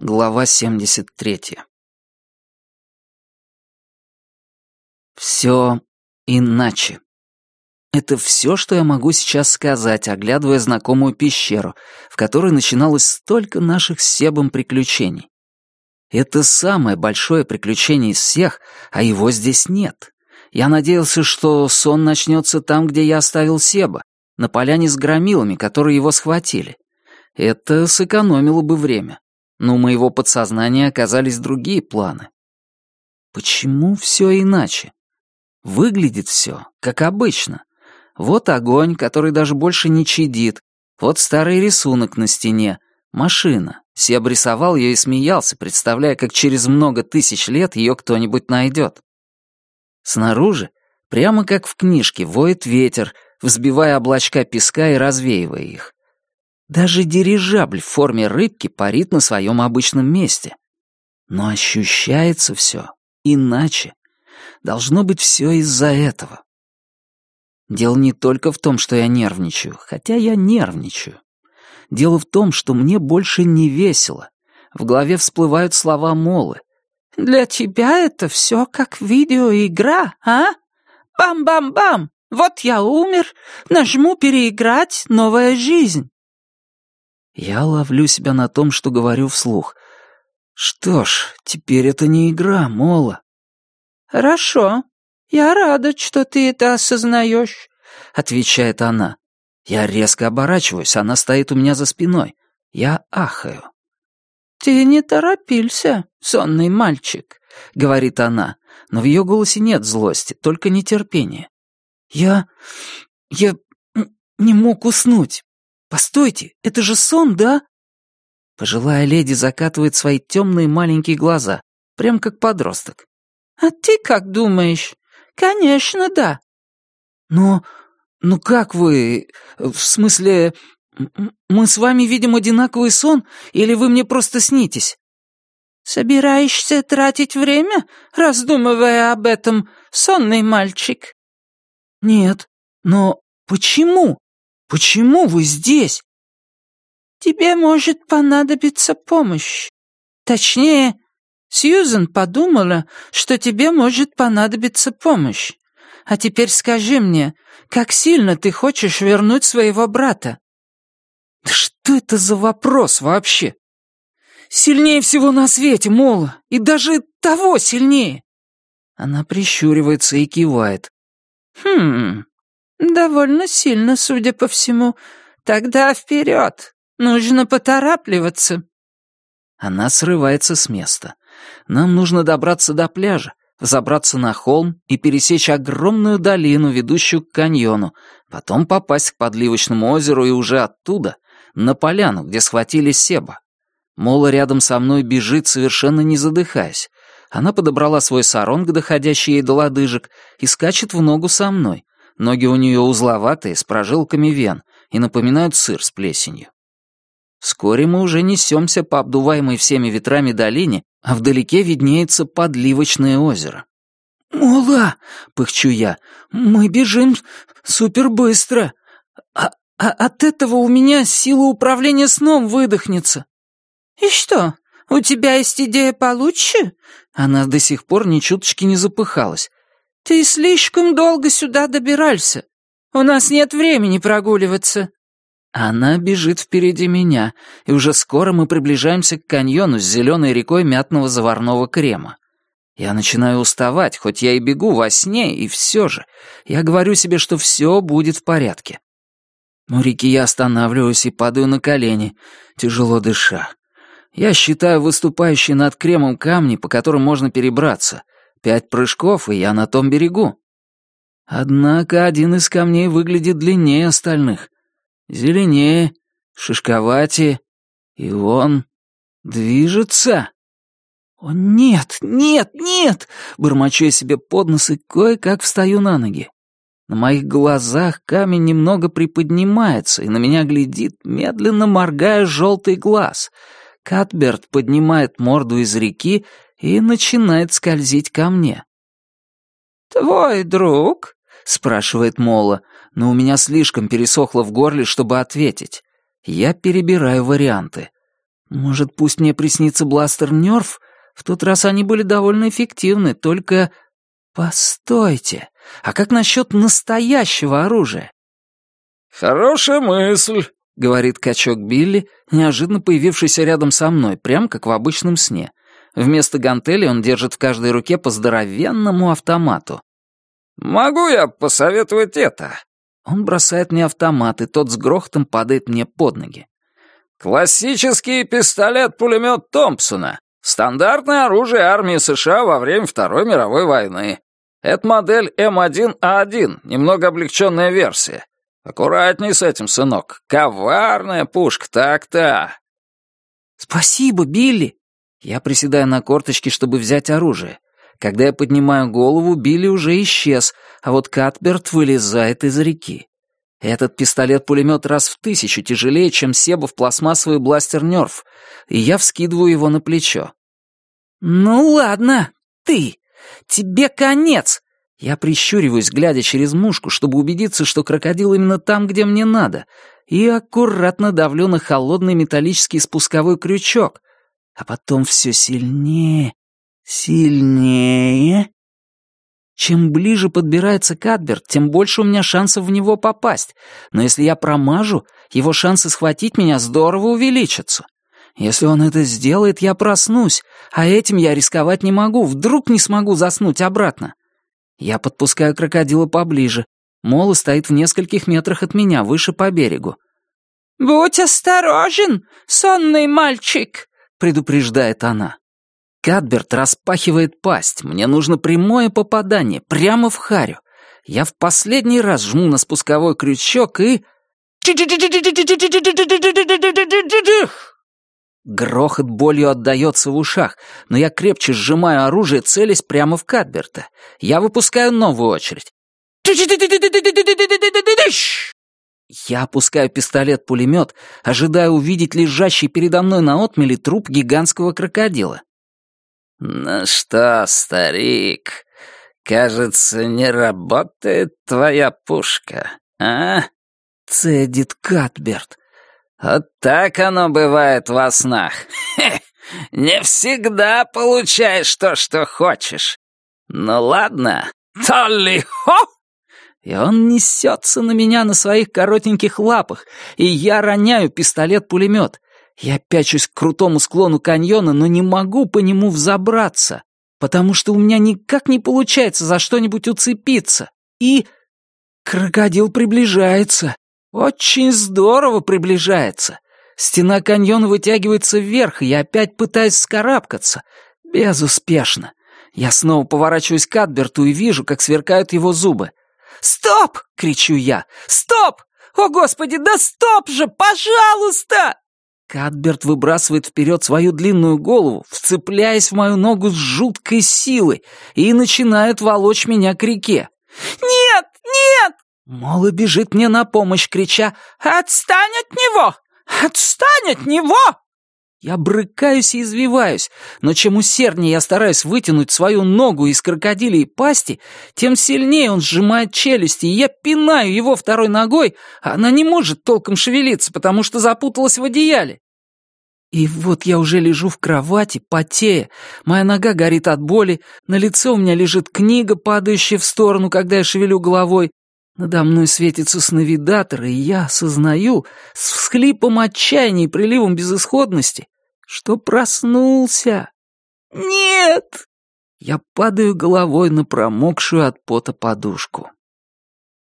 Глава 73 Все иначе. Это все, что я могу сейчас сказать, оглядывая знакомую пещеру, в которой начиналось столько наших с Себом приключений. Это самое большое приключение из всех, а его здесь нет. Я надеялся, что сон начнется там, где я оставил Себа, на поляне с громилами, которые его схватили. Это сэкономило бы время. Но у моего подсознания оказались другие планы. Почему все иначе? Выглядит все, как обычно. Вот огонь, который даже больше не чадит. Вот старый рисунок на стене. Машина. Себ рисовал ее и смеялся, представляя, как через много тысяч лет ее кто-нибудь найдет. Снаружи, прямо как в книжке, воет ветер, взбивая облачка песка и развеивая их. Даже дирижабль в форме рыбки парит на своем обычном месте. Но ощущается все иначе. Должно быть все из-за этого. Дело не только в том, что я нервничаю, хотя я нервничаю. Дело в том, что мне больше не весело. В голове всплывают слова Молы. «Для тебя это все как видеоигра, а? Бам-бам-бам! Вот я умер, нажму «Переиграть. Новая жизнь». Я ловлю себя на том, что говорю вслух. Что ж, теперь это не игра, Мола. «Хорошо. Я рада, что ты это осознаешь», — отвечает она. Я резко оборачиваюсь, она стоит у меня за спиной. Я ахаю. «Ты не торопился, сонный мальчик», — говорит она, но в ее голосе нет злости, только нетерпение. «Я... я не мог уснуть. Постойте, это же сон, да?» Пожилая леди закатывает свои темные маленькие глаза, прям как подросток. «А ты как думаешь? Конечно, да». «Но... ну как вы... в смысле... мы с вами видим одинаковый сон, или вы мне просто снитесь?» «Собираешься тратить время, раздумывая об этом, сонный мальчик?» «Нет, но почему? Почему вы здесь?» «Тебе может понадобиться помощь. Точнее, Сьюзен подумала, что тебе может понадобиться помощь. А теперь скажи мне, как сильно ты хочешь вернуть своего брата?» «Да что это за вопрос вообще? Сильнее всего на свете, Мола, и даже того сильнее!» Она прищуривается и кивает. «Хм, довольно сильно, судя по всему. Тогда вперед, нужно поторапливаться». Она срывается с места. Нам нужно добраться до пляжа, забраться на холм и пересечь огромную долину, ведущую к каньону, потом попасть к подливочному озеру и уже оттуда на поляну, где схватили Себа. Мола рядом со мной бежит, совершенно не задыхаясь. Она подобрала свой саронг, доходящий ей до лодыжек, и скачет в ногу со мной. Ноги у нее узловатые, с прожилками вен, и напоминают сыр с плесенью. Вскоре мы уже несемся по обдуваемой всеми ветрами долине, а вдалеке виднеется подливочное озеро. «Мола!» — пыхчу я. «Мы бежим супербыстро. А, а от этого у меня сила управления сном выдохнется». «И что, у тебя есть идея получше?» Она до сих пор ни чуточки не запыхалась. «Ты слишком долго сюда добирался. У нас нет времени прогуливаться». Она бежит впереди меня, и уже скоро мы приближаемся к каньону с зеленой рекой мятного заварного крема. Я начинаю уставать, хоть я и бегу во сне, и все же. Я говорю себе, что все будет в порядке. У я останавливаюсь и падаю на колени, тяжело дыша. Я считаю выступающие над кремом камни, по которым можно перебраться. Пять прыжков, и я на том берегу. Однако один из камней выглядит длиннее остальных зеленее, шишковатее, и он движется. «О, нет, нет, нет!» — бормочу я себе под нос и кое-как встаю на ноги. На моих глазах камень немного приподнимается, и на меня глядит, медленно моргая желтый глаз. Катберт поднимает морду из реки и начинает скользить ко мне. «Твой друг — спрашивает Мола, но у меня слишком пересохло в горле, чтобы ответить. Я перебираю варианты. Может, пусть мне приснится бластер Нерф? В тот раз они были довольно эффективны, только... Постойте, а как насчет настоящего оружия? «Хорошая мысль», — говорит качок Билли, неожиданно появившийся рядом со мной, прям как в обычном сне. Вместо гантели он держит в каждой руке по здоровенному автомату. «Могу я посоветовать это?» Он бросает мне автомат, и тот с грохотом падает мне под ноги. «Классический пистолет-пулемет Томпсона. Стандартное оружие армии США во время Второй мировой войны. Это модель М1А1, немного облегченная версия. Аккуратней с этим, сынок. Коварная пушка, так-то». «Спасибо, Билли!» Я приседаю на корточки, чтобы взять оружие. Когда я поднимаю голову, Билли уже исчез, а вот Катберт вылезает из реки. Этот пистолет-пулемет раз в тысячу тяжелее, чем Себов пластмассовый бластер Нерф, и я вскидываю его на плечо. «Ну ладно, ты! Тебе конец!» Я прищуриваюсь, глядя через мушку, чтобы убедиться, что крокодил именно там, где мне надо, и аккуратно давлю на холодный металлический спусковой крючок, а потом все сильнее Сильнее. Чем ближе подбирается Кадберт, тем больше у меня шансов в него попасть. Но если я промажу, его шансы схватить меня здорово увеличатся. Если он это сделает, я проснусь, а этим я рисковать не могу, вдруг не смогу заснуть обратно. Я подпускаю крокодила поближе. Мола стоит в нескольких метрах от меня, выше по берегу. «Будь осторожен, сонный мальчик», — предупреждает она. Кадберт распахивает пасть. Мне нужно прямое попадание, прямо в харю. Я в последний раз жму на спусковой крючок и... Грохот болью отдается в ушах, но я крепче сжимаю оружие, целясь прямо в Кадберта. Я выпускаю новую очередь. Я опускаю пистолет-пулемет, ожидая увидеть лежащий передо мной на отмеле труп гигантского крокодила. «Ну что, старик, кажется, не работает твоя пушка, а?» Цедит Катберт. «Вот так оно бывает во снах. Не всегда получаешь то, что хочешь. Ну ладно, Толли-хо!» И он несется на меня на своих коротеньких лапах, и я роняю пистолет-пулемет. Я пячусь к крутому склону каньона, но не могу по нему взобраться, потому что у меня никак не получается за что-нибудь уцепиться. И... Крокодил приближается. Очень здорово приближается. Стена каньона вытягивается вверх, и я опять пытаюсь скарабкаться. Безуспешно. Я снова поворачиваюсь к Адберту и вижу, как сверкают его зубы. «Стоп!» — кричу я. «Стоп! О, Господи, да стоп же! Пожалуйста!» Кадберт выбрасывает вперед свою длинную голову, вцепляясь в мою ногу с жуткой силой, и начинает волочь меня к реке. «Нет! Нет!» Мола бежит мне на помощь, крича «Отстань от него! Отстань от него!» Я брыкаюсь и извиваюсь, но чем усерднее я стараюсь вытянуть свою ногу из крокодилей пасти, тем сильнее он сжимает челюсти, и я пинаю его второй ногой, а она не может толком шевелиться, потому что запуталась в одеяле. И вот я уже лежу в кровати, потея, моя нога горит от боли, на лице у меня лежит книга, падающая в сторону, когда я шевелю головой. Надо мной светится сновидатор, и я осознаю с всхлипом отчаяния и приливом безысходности, что проснулся. Нет! Я падаю головой на промокшую от пота подушку.